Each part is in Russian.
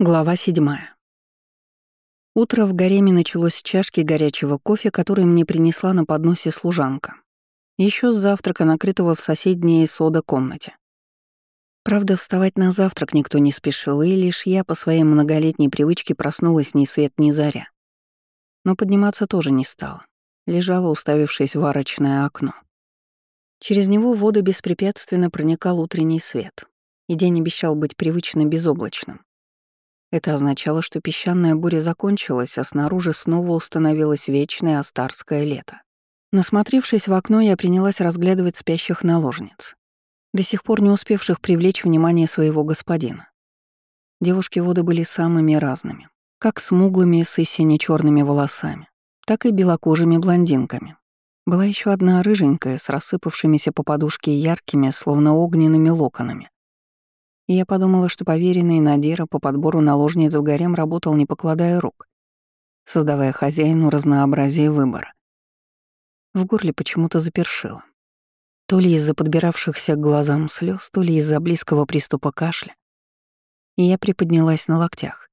Глава седьмая. Утро в гареме началось с чашки горячего кофе, который мне принесла на подносе служанка. Еще с завтрака, накрытого в соседней сода комнате. Правда, вставать на завтрак никто не спешил, и лишь я по своей многолетней привычке проснулась ни свет ни заря. Но подниматься тоже не стала. Лежала, уставившись в арочное окно. Через него в воду беспрепятственно проникал утренний свет, и день обещал быть привычно безоблачным. Это означало, что песчаная буря закончилась, а снаружи снова установилось вечное астарское лето. Насмотревшись в окно, я принялась разглядывать спящих наложниц, до сих пор не успевших привлечь внимание своего господина. Девушки воды были самыми разными, как смуглыми с сине черными волосами, так и белокожими блондинками. Была еще одна рыженькая с рассыпавшимися по подушке яркими, словно огненными локонами и я подумала, что поверенный Надира по подбору наложниц в гарем работал, не покладая рук, создавая хозяину разнообразие выбора. В горле почему-то запершило. То ли из-за подбиравшихся к глазам слез, то ли из-за близкого приступа кашля. И я приподнялась на локтях.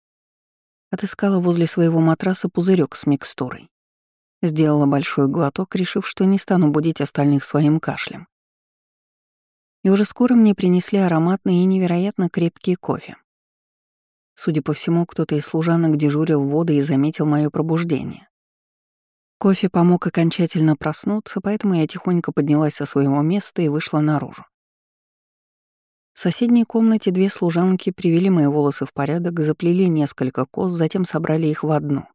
Отыскала возле своего матраса пузырек с микстурой. Сделала большой глоток, решив, что не стану будить остальных своим кашлем и уже скоро мне принесли ароматный и невероятно крепкий кофе. Судя по всему, кто-то из служанок дежурил воды и заметил мое пробуждение. Кофе помог окончательно проснуться, поэтому я тихонько поднялась со своего места и вышла наружу. В соседней комнате две служанки привели мои волосы в порядок, заплели несколько кос, затем собрали их в одну.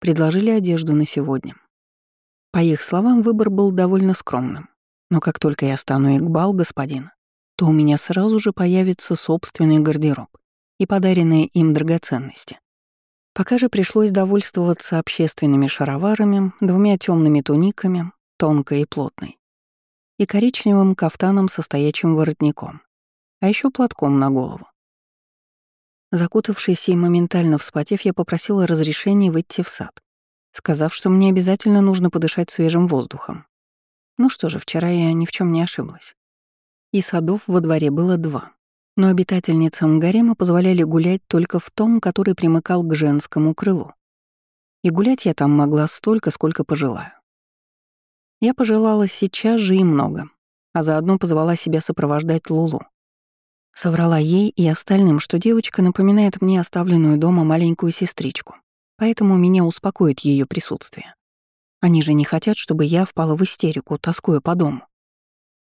Предложили одежду на сегодня. По их словам, выбор был довольно скромным. Но как только я стану Игбал, господин, то у меня сразу же появится собственный гардероб и подаренные им драгоценности. Пока же пришлось довольствоваться общественными шароварами, двумя темными туниками, тонкой и плотной, и коричневым кафтаном со стоячим воротником, а еще платком на голову. Закутавшись и моментально вспотев, я попросила разрешения выйти в сад, сказав, что мне обязательно нужно подышать свежим воздухом. Ну что же, вчера я ни в чем не ошиблась. И садов во дворе было два. Но обитательницам гарема позволяли гулять только в том, который примыкал к женскому крылу. И гулять я там могла столько, сколько пожелаю. Я пожелала сейчас же и много, а заодно позвала себя сопровождать Лулу. Соврала ей и остальным, что девочка напоминает мне оставленную дома маленькую сестричку, поэтому меня успокоит ее присутствие. Они же не хотят, чтобы я впала в истерику, тоскуя по дому.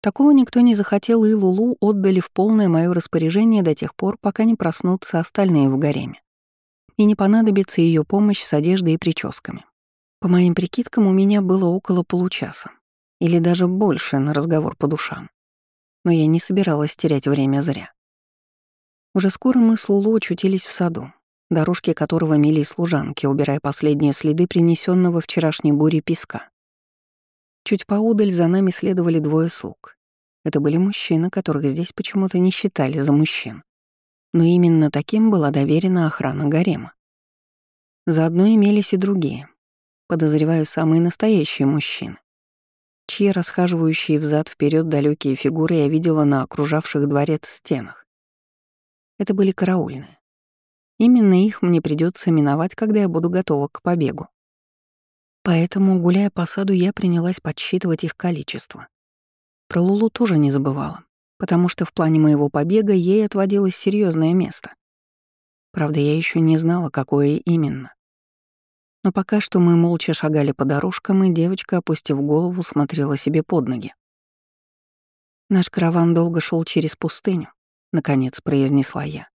Такого никто не захотел, и Лулу отдали в полное мое распоряжение до тех пор, пока не проснутся остальные в гареме. И не понадобится ее помощь с одеждой и прическами. По моим прикидкам, у меня было около получаса. Или даже больше на разговор по душам. Но я не собиралась терять время зря. Уже скоро мы с Лулу очутились в саду, дорожки которого мели служанки, убирая последние следы принесенного вчерашней бури песка. Чуть поудаль за нами следовали двое слуг. Это были мужчины, которых здесь почему-то не считали за мужчин. Но именно таким была доверена охрана гарема. Заодно имелись и другие, подозреваю, самые настоящие мужчины, чьи расхаживающие взад вперед далекие фигуры я видела на окружавших дворец стенах. Это были караульные. Именно их мне придется миновать, когда я буду готова к побегу. Поэтому, гуляя по саду, я принялась подсчитывать их количество. Про Лулу тоже не забывала, потому что в плане моего побега ей отводилось серьезное место. Правда, я еще не знала, какое именно. Но пока что мы молча шагали по дорожкам, и девочка, опустив голову, смотрела себе под ноги. «Наш караван долго шел через пустыню», — наконец произнесла я.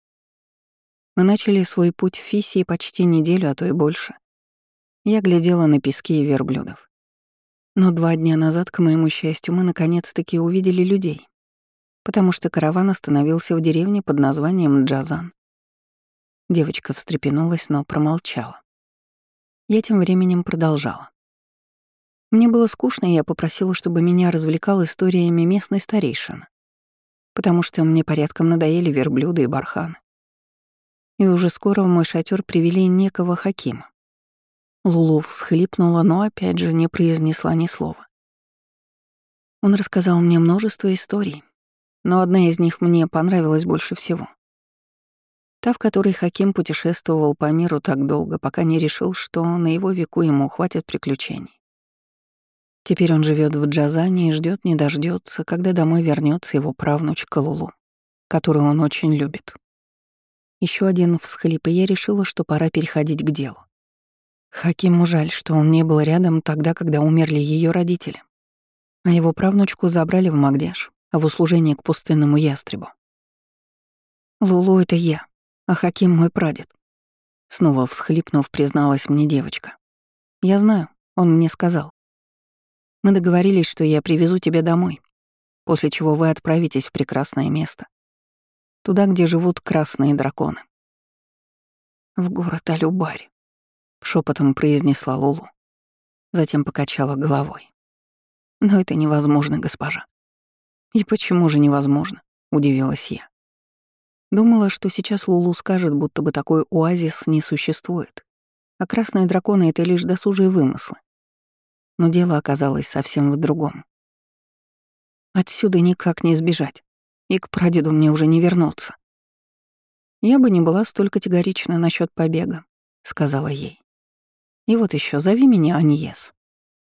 Мы начали свой путь в Фисии почти неделю, а то и больше. Я глядела на пески и верблюдов. Но два дня назад, к моему счастью, мы наконец-таки увидели людей, потому что караван остановился в деревне под названием Джазан. Девочка встрепенулась, но промолчала. Я тем временем продолжала. Мне было скучно, и я попросила, чтобы меня развлекал историями местной старейшины, потому что мне порядком надоели верблюды и барханы и уже скоро в мой шатер привели некого Хакима. Лулу всхлипнула, но опять же не произнесла ни слова. Он рассказал мне множество историй, но одна из них мне понравилась больше всего. Та, в которой Хаким путешествовал по миру так долго, пока не решил, что на его веку ему хватит приключений. Теперь он живет в Джазане и ждет, не дождется, когда домой вернется его правнучка Лулу, которую он очень любит. Еще один всхлип, и я решила, что пора переходить к делу. Хакиму жаль, что он не был рядом тогда, когда умерли ее родители. А его правнучку забрали в Магдеш, а в услужение к пустынному ястребу. «Лулу — это я, а Хаким — мой прадед», — снова всхлипнув, призналась мне девочка. «Я знаю, он мне сказал. Мы договорились, что я привезу тебя домой, после чего вы отправитесь в прекрасное место. Туда, где живут красные драконы. В город Алюбари, шепотом произнесла Лулу. Затем покачала головой. Но это невозможно, госпожа. И почему же невозможно? Удивилась я. Думала, что сейчас Лулу скажет, будто бы такой оазис не существует, а красные драконы — это лишь досужие вымыслы но дело оказалось совсем в другом. Отсюда никак не сбежать, и к прадеду мне уже не вернуться. Я бы не была столь категорична насчет побега, сказала ей. И вот еще зови меня Аньес.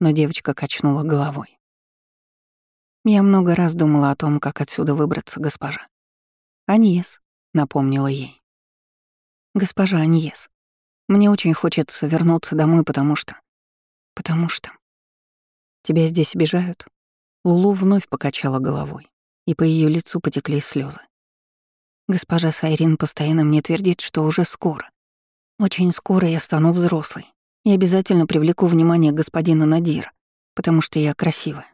Но девочка качнула головой. Я много раз думала о том, как отсюда выбраться, госпожа. Аньес, напомнила ей. Госпожа Аньес, мне очень хочется вернуться домой, потому что... Потому что... Тебя здесь обижают?» Лулу вновь покачала головой, и по ее лицу потекли слезы. Госпожа Сайрин постоянно мне твердит, что уже скоро. Очень скоро я стану взрослой и обязательно привлеку внимание господина Надира, потому что я красивая.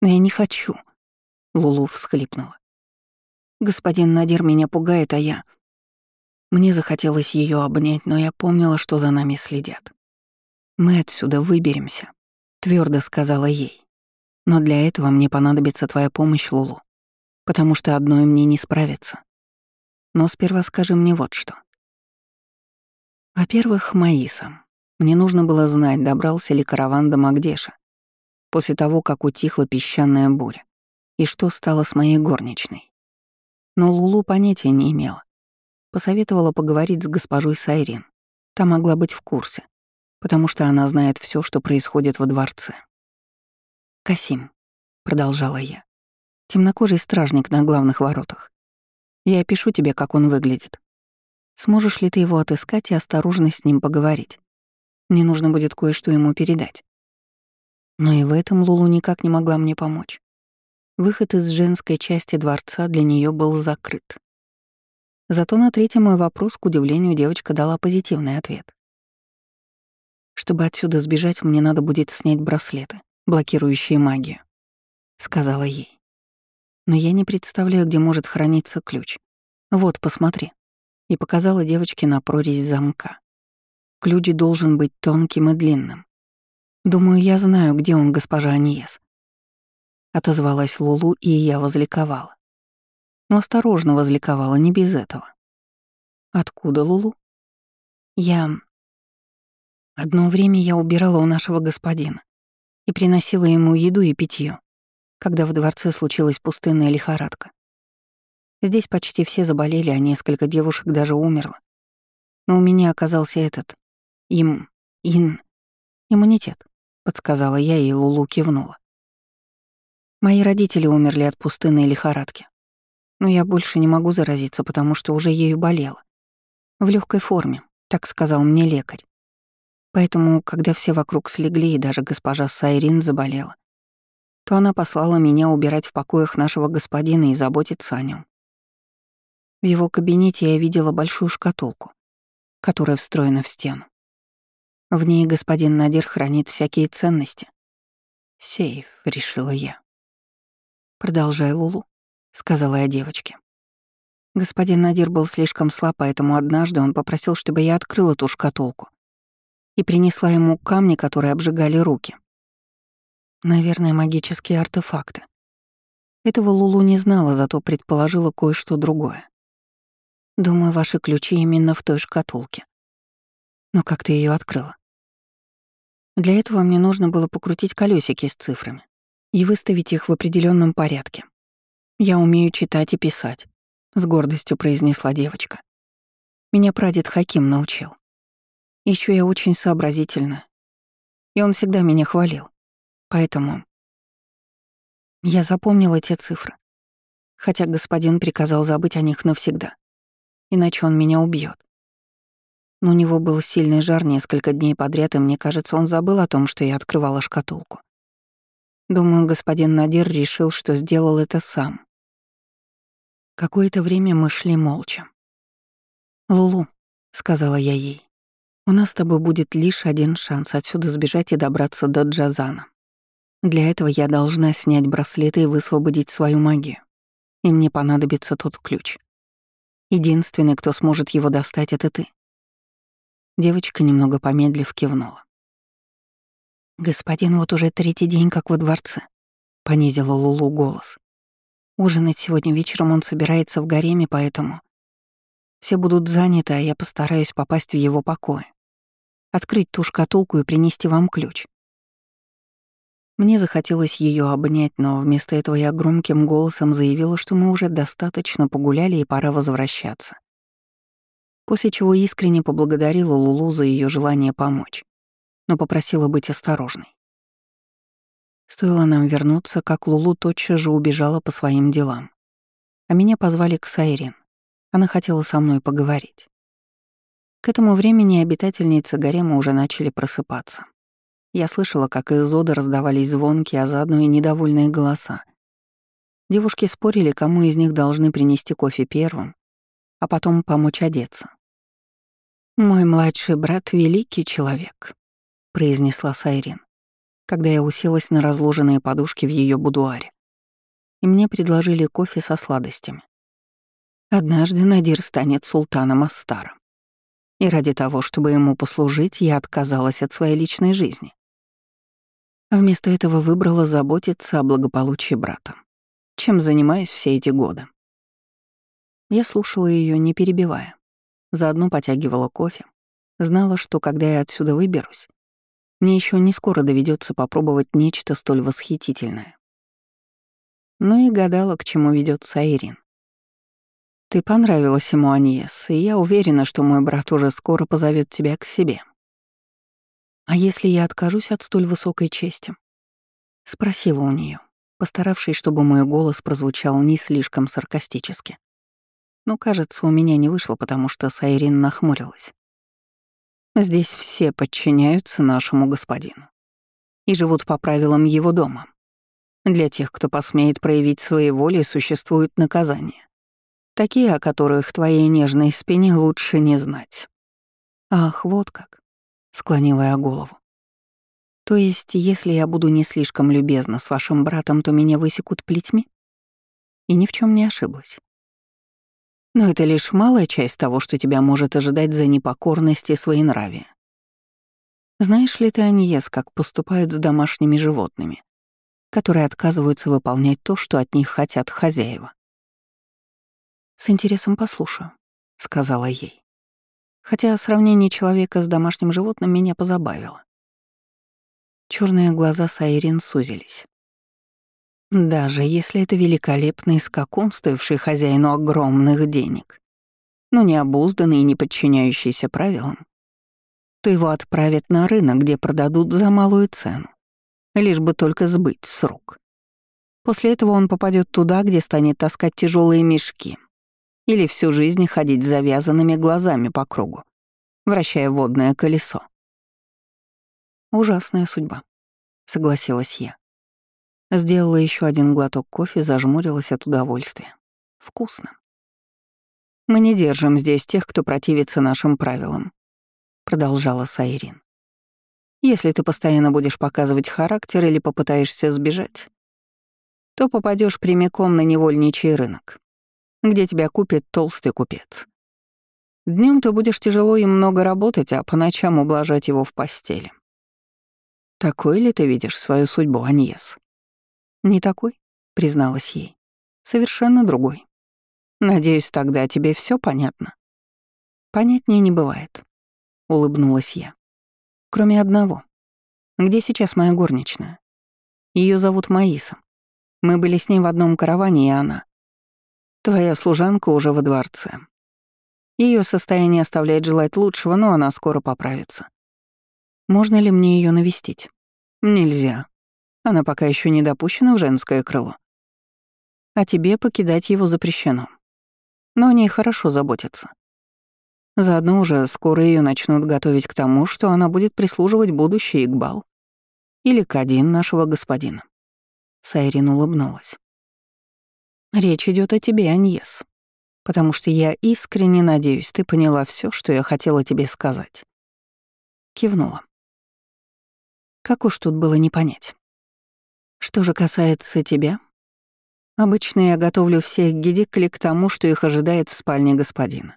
Но я не хочу. Лулу всхлипнула. Господин Надир меня пугает, а я... Мне захотелось ее обнять, но я помнила, что за нами следят. Мы отсюда выберемся твердо сказала ей. Но для этого мне понадобится твоя помощь, Лулу, потому что одной мне не справиться. Но сперва скажи мне вот что. Во-первых, Маиса. Мне нужно было знать, добрался ли караван до Магдеша после того, как утихла песчаная буря, и что стало с моей горничной. Но Лулу понятия не имела. Посоветовала поговорить с госпожой Сайрин. Та могла быть в курсе потому что она знает все, что происходит во дворце. «Касим», — продолжала я, — «темнокожий стражник на главных воротах. Я опишу тебе, как он выглядит. Сможешь ли ты его отыскать и осторожно с ним поговорить? Мне нужно будет кое-что ему передать». Но и в этом Лулу никак не могла мне помочь. Выход из женской части дворца для нее был закрыт. Зато на третий мой вопрос, к удивлению, девочка дала позитивный ответ. Чтобы отсюда сбежать, мне надо будет снять браслеты, блокирующие магию», — сказала ей. «Но я не представляю, где может храниться ключ. Вот, посмотри». И показала девочке на прорезь замка. Ключ должен быть тонким и длинным. Думаю, я знаю, где он, госпожа Аньес. Отозвалась Лулу, и я возликовала. Но осторожно возликовала, не без этого. Откуда Лулу? Я... Одно время я убирала у нашего господина и приносила ему еду и питье, когда в дворце случилась пустынная лихорадка. Здесь почти все заболели, а несколько девушек даже умерло. Но у меня оказался этот... им... ин... иммунитет, подсказала я, и Лулу кивнула. Мои родители умерли от пустынной лихорадки. Но я больше не могу заразиться, потому что уже ею болела. В легкой форме, так сказал мне лекарь. Поэтому, когда все вокруг слегли и даже госпожа Сайрин заболела, то она послала меня убирать в покоях нашего господина и заботиться о нем. В его кабинете я видела большую шкатулку, которая встроена в стену. В ней господин Надир хранит всякие ценности. «Сейф», — решила я. «Продолжай, Лулу», — сказала я девочке. Господин Надир был слишком слаб, поэтому однажды он попросил, чтобы я открыла ту шкатулку и принесла ему камни, которые обжигали руки. Наверное, магические артефакты. Этого Лулу не знала, зато предположила кое-что другое. Думаю, ваши ключи именно в той шкатулке. Но как ты ее открыла? Для этого мне нужно было покрутить колесики с цифрами и выставить их в определенном порядке. Я умею читать и писать, с гордостью произнесла девочка. Меня прадед Хаким научил. Еще я очень сообразительна. И он всегда меня хвалил. Поэтому я запомнила те цифры. Хотя господин приказал забыть о них навсегда. Иначе он меня убьет. Но у него был сильный жар несколько дней подряд, и мне кажется, он забыл о том, что я открывала шкатулку. Думаю, господин Надир решил, что сделал это сам. Какое-то время мы шли молча. «Лулу», — сказала я ей, — «у нас с тобой будет лишь один шанс отсюда сбежать и добраться до Джазана. Для этого я должна снять браслеты и высвободить свою магию. И мне понадобится тот ключ. Единственный, кто сможет его достать, — это ты». Девочка, немного помедлив, кивнула. «Господин вот уже третий день как во дворце», — понизила Лулу голос. «Ужинать сегодня вечером он собирается в гареме, поэтому все будут заняты, а я постараюсь попасть в его покои. Открыть ту шкатулку и принести вам ключ. Мне захотелось ее обнять, но вместо этого я громким голосом заявила, что мы уже достаточно погуляли и пора возвращаться. После чего искренне поблагодарила Лулу за ее желание помочь, но попросила быть осторожной. Стоило нам вернуться, как Лулу тотчас же убежала по своим делам. А меня позвали к Сайрин. Она хотела со мной поговорить. К этому времени обитательницы гарема уже начали просыпаться. Я слышала, как из зода раздавались звонки, а заодно и недовольные голоса. Девушки спорили, кому из них должны принести кофе первым, а потом помочь одеться. «Мой младший брат — великий человек», — произнесла Сайрин, когда я уселась на разложенные подушки в ее будуаре. И мне предложили кофе со сладостями. Однажды Надир станет султаном Астара. И ради того, чтобы ему послужить, я отказалась от своей личной жизни. Вместо этого выбрала заботиться о благополучии брата, чем занимаюсь все эти годы. Я слушала ее, не перебивая. Заодно потягивала кофе. Знала, что когда я отсюда выберусь, мне еще не скоро доведется попробовать нечто столь восхитительное. Но и гадала, к чему ведет Сайрин. Ты понравилась ему, Аньес, и я уверена, что мой брат уже скоро позовет тебя к себе. А если я откажусь от столь высокой чести? Спросила у нее, постаравшись, чтобы мой голос прозвучал не слишком саркастически. Но, кажется, у меня не вышло, потому что Сайрин нахмурилась. Здесь все подчиняются нашему господину и живут по правилам его дома. Для тех, кто посмеет проявить свои воли, существует наказание. Такие, о которых твоей нежной спине лучше не знать. Ах, вот как. Склонила я голову. То есть, если я буду не слишком любезна с вашим братом, то меня высекут плетьми? И ни в чем не ошиблась. Но это лишь малая часть того, что тебя может ожидать за непокорность и своенравие. Знаешь ли ты, Аньес, как поступают с домашними животными, которые отказываются выполнять то, что от них хотят хозяева? «С интересом послушаю», — сказала ей. Хотя сравнение человека с домашним животным меня позабавило. Черные глаза Сайрин сузились. Даже если это великолепный скакун, стоивший хозяину огромных денег, но не обузданный и не подчиняющийся правилам, то его отправят на рынок, где продадут за малую цену, лишь бы только сбыть с рук. После этого он попадет туда, где станет таскать тяжелые мешки, или всю жизнь ходить завязанными глазами по кругу, вращая водное колесо. «Ужасная судьба», — согласилась я. Сделала еще один глоток кофе, зажмурилась от удовольствия. Вкусно. «Мы не держим здесь тех, кто противится нашим правилам», — продолжала Сайрин. «Если ты постоянно будешь показывать характер или попытаешься сбежать, то попадешь прямиком на невольничий рынок где тебя купит толстый купец. Днем ты будешь тяжело и много работать, а по ночам ублажать его в постели. Такой ли ты видишь свою судьбу, Аньес? Не такой, призналась ей. Совершенно другой. Надеюсь, тогда тебе все понятно. Понятнее не бывает, улыбнулась я. Кроме одного. Где сейчас моя горничная? Ее зовут Маиса. Мы были с ней в одном караване, и она Твоя служанка уже во дворце. Ее состояние оставляет желать лучшего, но она скоро поправится. Можно ли мне ее навестить? Нельзя. Она пока еще не допущена в женское крыло. А тебе покидать его запрещено. Но о ней хорошо заботятся. Заодно уже скоро ее начнут готовить к тому, что она будет прислуживать будущей Игбал. Или Кадин нашего господина. Сайрин улыбнулась. Речь идет о тебе, Аньес потому что я искренне надеюсь, ты поняла все, что я хотела тебе сказать. Кивнула. Как уж тут было не понять. Что же касается тебя, обычно я готовлю всех гидикли к тому, что их ожидает в спальне господина.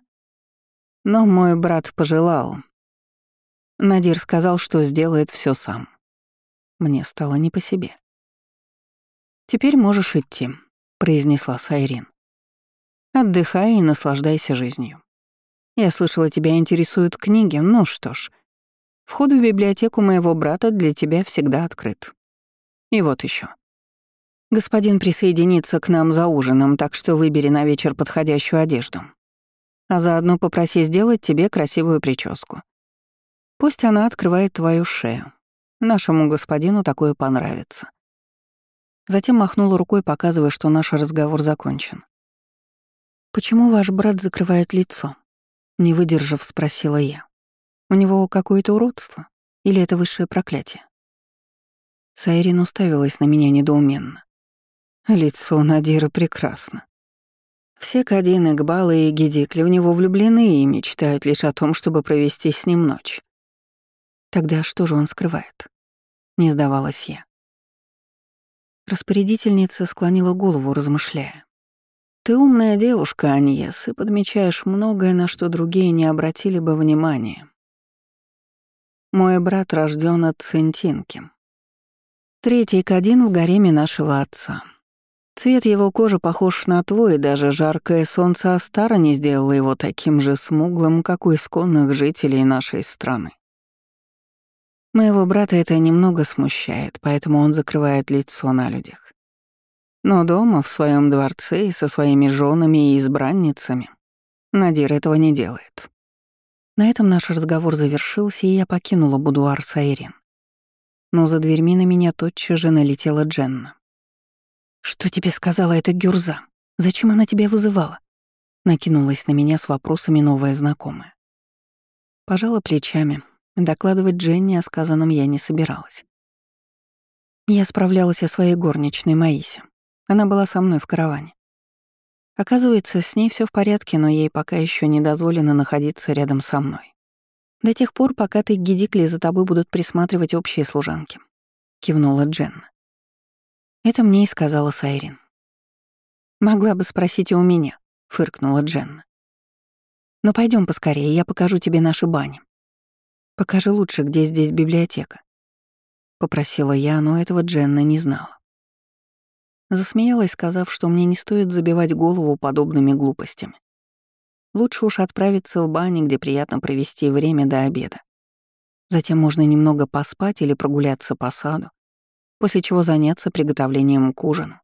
Но мой брат пожелал. Надир сказал, что сделает все сам. Мне стало не по себе. «Теперь можешь идти», — произнесла Сайрин. Отдыхай и наслаждайся жизнью. Я слышала, тебя интересуют книги, ну что ж. Вход в библиотеку моего брата для тебя всегда открыт. И вот еще. Господин присоединится к нам за ужином, так что выбери на вечер подходящую одежду. А заодно попроси сделать тебе красивую прическу. Пусть она открывает твою шею. Нашему господину такое понравится. Затем махнула рукой, показывая, что наш разговор закончен. «Почему ваш брат закрывает лицо?» Не выдержав, спросила я. «У него какое-то уродство? Или это высшее проклятие?» Сайрин уставилась на меня недоуменно. Лицо Надира прекрасно. Все Кадины, Гбалы и Гедикли в него влюблены и мечтают лишь о том, чтобы провести с ним ночь. Тогда что же он скрывает? Не сдавалась я. Распорядительница склонила голову, размышляя. Ты умная девушка, Аньес, и подмечаешь многое, на что другие не обратили бы внимания. Мой брат рожден от Центинки. Третий кадин в гареме нашего отца. Цвет его кожи похож на твой, даже жаркое солнце Астара не сделало его таким же смуглым, как у исконных жителей нашей страны. Моего брата это немного смущает, поэтому он закрывает лицо на людях. Но дома, в своем дворце и со своими женами и избранницами Надир этого не делает. На этом наш разговор завершился, и я покинула будуар Сайрин. Но за дверьми на меня тотчас же налетела Дженна. «Что тебе сказала эта Гюрза? Зачем она тебя вызывала?» Накинулась на меня с вопросами новая знакомая. Пожала плечами. Докладывать Дженни о сказанном я не собиралась. Я справлялась о своей горничной Маисе. Она была со мной в караване. Оказывается, с ней все в порядке, но ей пока еще не дозволено находиться рядом со мной. До тех пор, пока ты Гидикли за тобой будут присматривать общие служанки. Кивнула Дженна. Это мне и сказала Сайрин. Могла бы спросить и у меня, фыркнула Дженна. Но пойдем поскорее, я покажу тебе наши бани. Покажи лучше, где здесь библиотека. Попросила я, но этого Дженна не знала. Засмеялась, сказав, что мне не стоит забивать голову подобными глупостями. Лучше уж отправиться в баню, где приятно провести время до обеда. Затем можно немного поспать или прогуляться по саду, после чего заняться приготовлением к ужину.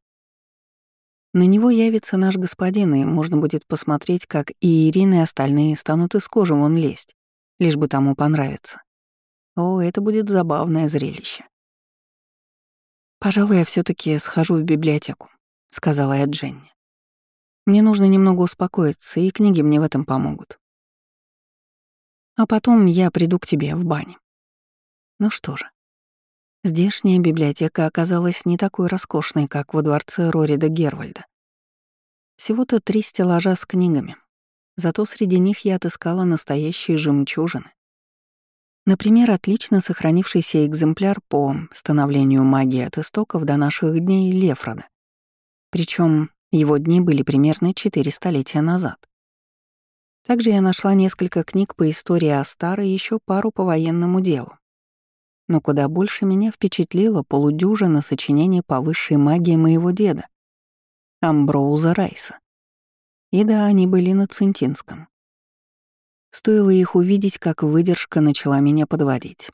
На него явится наш господин, и можно будет посмотреть, как и Ирина, и остальные станут из кожи вон лезть, лишь бы тому понравится. О, это будет забавное зрелище. «Пожалуй, я все таки схожу в библиотеку», — сказала я Дженни. «Мне нужно немного успокоиться, и книги мне в этом помогут. А потом я приду к тебе в бане». Ну что же, здешняя библиотека оказалась не такой роскошной, как во дворце Рорида Гервальда. Всего-то три стеллажа с книгами, зато среди них я отыскала настоящие жемчужины. Например, отлично сохранившийся экземпляр по становлению магии от истоков до наших дней Лефрода. Причем его дни были примерно четыре столетия назад. Также я нашла несколько книг по истории Астара и еще пару по военному делу. Но куда больше меня впечатлило полудюжина сочинений по высшей магии моего деда, Амброуза Райса. И да, они были на Центинском. Стоило их увидеть, как выдержка начала меня подводить.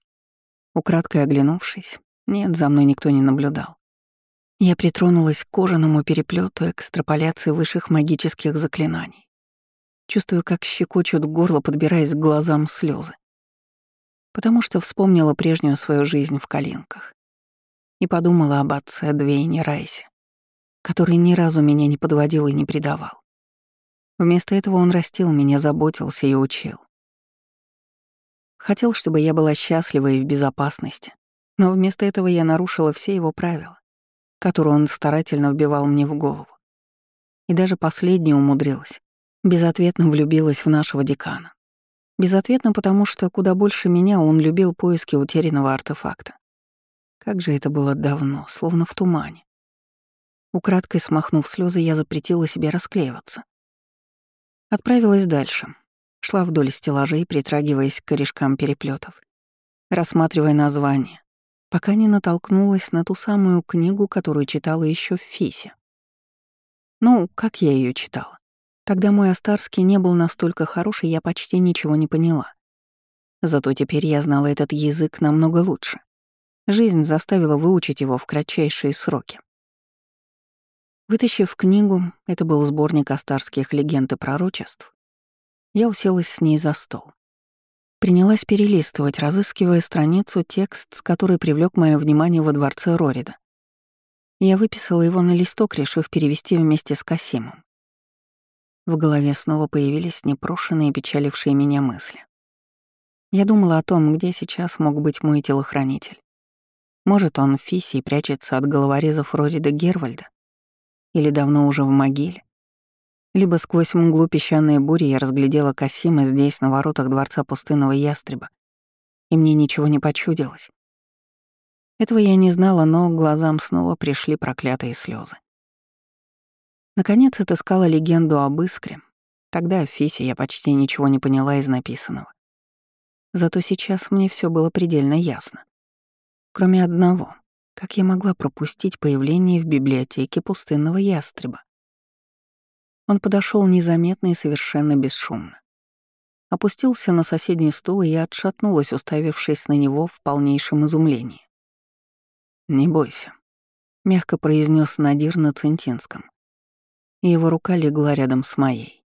Украдкой оглянувшись, нет, за мной никто не наблюдал. Я притронулась к кожаному переплету экстраполяции высших магических заклинаний. Чувствую, как щекочут горло, подбираясь к глазам слезы. Потому что вспомнила прежнюю свою жизнь в Калинках. И подумала об отце Двейне Райсе, который ни разу меня не подводил и не предавал. Вместо этого он растил меня, заботился и учил. Хотел, чтобы я была счастлива и в безопасности, но вместо этого я нарушила все его правила, которые он старательно вбивал мне в голову. И даже последняя умудрилась. Безответно влюбилась в нашего декана. Безответно, потому что куда больше меня он любил поиски утерянного артефакта. Как же это было давно, словно в тумане. Украдкой смахнув слезы, я запретила себе расклеиваться. Отправилась дальше. Шла вдоль стеллажей, притрагиваясь к корешкам переплетов, рассматривая названия, пока не натолкнулась на ту самую книгу, которую читала еще в Фисе. Ну, как я ее читала? Тогда мой Астарский не был настолько хорош, и я почти ничего не поняла. Зато теперь я знала этот язык намного лучше. Жизнь заставила выучить его в кратчайшие сроки. Вытащив книгу, это был сборник астарских легенд и пророчеств, я уселась с ней за стол. Принялась перелистывать, разыскивая страницу, текст, с которой привлек мое внимание во дворце Рорида. Я выписала его на листок, решив перевести вместе с Касимом. В голове снова появились непрошенные, печалившие меня мысли. Я думала о том, где сейчас мог быть мой телохранитель. Может, он в Фисе прячется от головорезов Рорида Гервальда? Или давно уже в могиле? Либо сквозь мглу песчаной бури я разглядела Касима здесь, на воротах дворца пустынного ястреба, и мне ничего не почудилось. Этого я не знала, но глазам снова пришли проклятые слезы. Наконец отыскала легенду об искре. Тогда в Фисе я почти ничего не поняла из написанного. Зато сейчас мне все было предельно ясно. Кроме одного, как я могла пропустить появление в библиотеке пустынного ястреба? Он подошел незаметно и совершенно бесшумно. Опустился на соседний стул, и я отшатнулась, уставившись на него в полнейшем изумлении. «Не бойся», — мягко произнес Надир на Центинском и его рука легла рядом с моей.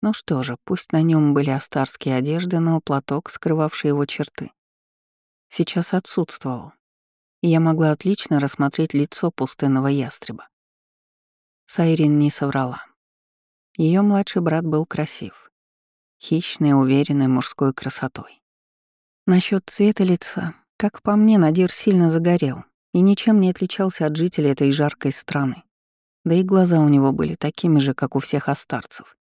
Ну что же, пусть на нем были астарские одежды, но платок, скрывавший его черты, сейчас отсутствовал, и я могла отлично рассмотреть лицо пустынного ястреба. Сайрин не соврала. Ее младший брат был красив, хищной, уверенной мужской красотой. Насчет цвета лица, как по мне, Надир сильно загорел и ничем не отличался от жителей этой жаркой страны. Да и глаза у него были такими же, как у всех астарцев.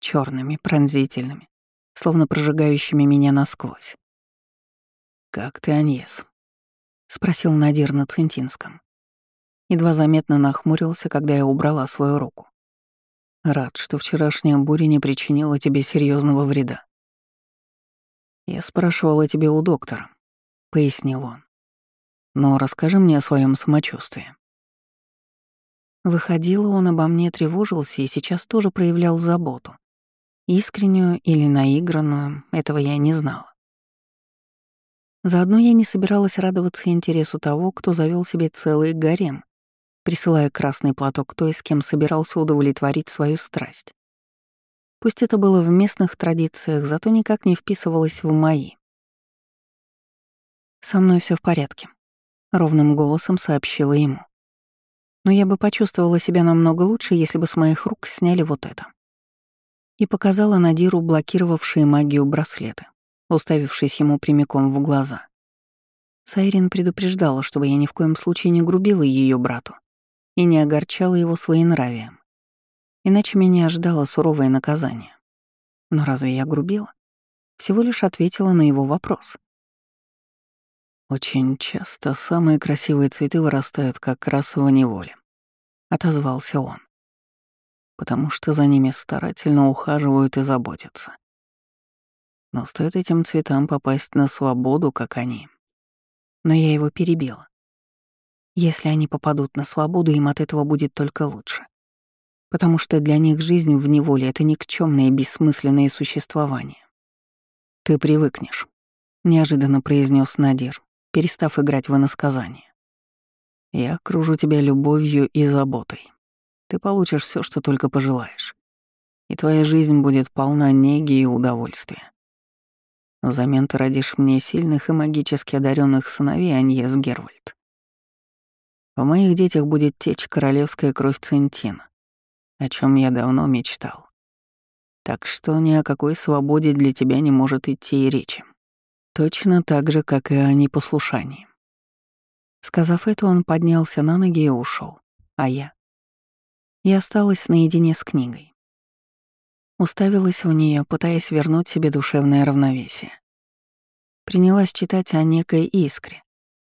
черными, пронзительными, словно прожигающими меня насквозь. «Как ты, Аньес?» — спросил Надир на Центинском. Едва заметно нахмурился, когда я убрала свою руку. «Рад, что вчерашняя буря не причинила тебе серьезного вреда». «Я спрашивал о тебе у доктора», — пояснил он. «Но расскажи мне о своем самочувствии». Выходило, он обо мне тревожился и сейчас тоже проявлял заботу. Искреннюю или наигранную, этого я не знала. Заодно я не собиралась радоваться интересу того, кто завел себе целый гарем, присылая красный платок той, с кем собирался удовлетворить свою страсть. Пусть это было в местных традициях, зато никак не вписывалось в мои. «Со мной все в порядке», — ровным голосом сообщила ему но я бы почувствовала себя намного лучше, если бы с моих рук сняли вот это. И показала Надиру блокировавшие магию браслеты, уставившись ему прямиком в глаза. Сайрин предупреждала, чтобы я ни в коем случае не грубила ее брату и не огорчала его своенравием. Иначе меня ожидало суровое наказание. Но разве я грубила? Всего лишь ответила на его вопрос. Очень часто самые красивые цветы вырастают как раз в неволе, отозвался он. Потому что за ними старательно ухаживают и заботятся. Но стоит этим цветам попасть на свободу, как они. Но я его перебила. Если они попадут на свободу, им от этого будет только лучше. Потому что для них жизнь в неволе — это никчемное бессмысленное существование. «Ты привыкнешь», — неожиданно произнес Надир, перестав играть в иносказание. «Я окружу тебя любовью и заботой. Ты получишь все, что только пожелаешь. и твоя жизнь будет полна неги и удовольствия. Взамен ты родишь мне сильных и магически одаренных сыновей Аньес Гервальд. В моих детях будет течь королевская кровь Центина, о чем я давно мечтал. Так что ни о какой свободе для тебя не может идти и речи. Точно так же, как и о непослушании. Сказав это, он поднялся на ноги и ушел, а я... Я осталась наедине с книгой. Уставилась в нее, пытаясь вернуть себе душевное равновесие. Принялась читать о некой искре,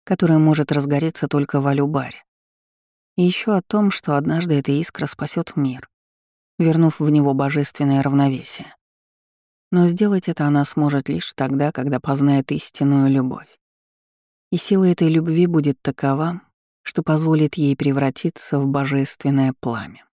которая может разгореться только в Алюбаре. И еще о том, что однажды эта искра спасет мир, вернув в него божественное равновесие. Но сделать это она сможет лишь тогда, когда познает истинную любовь. И сила этой любви будет такова, что позволит ей превратиться в божественное пламя.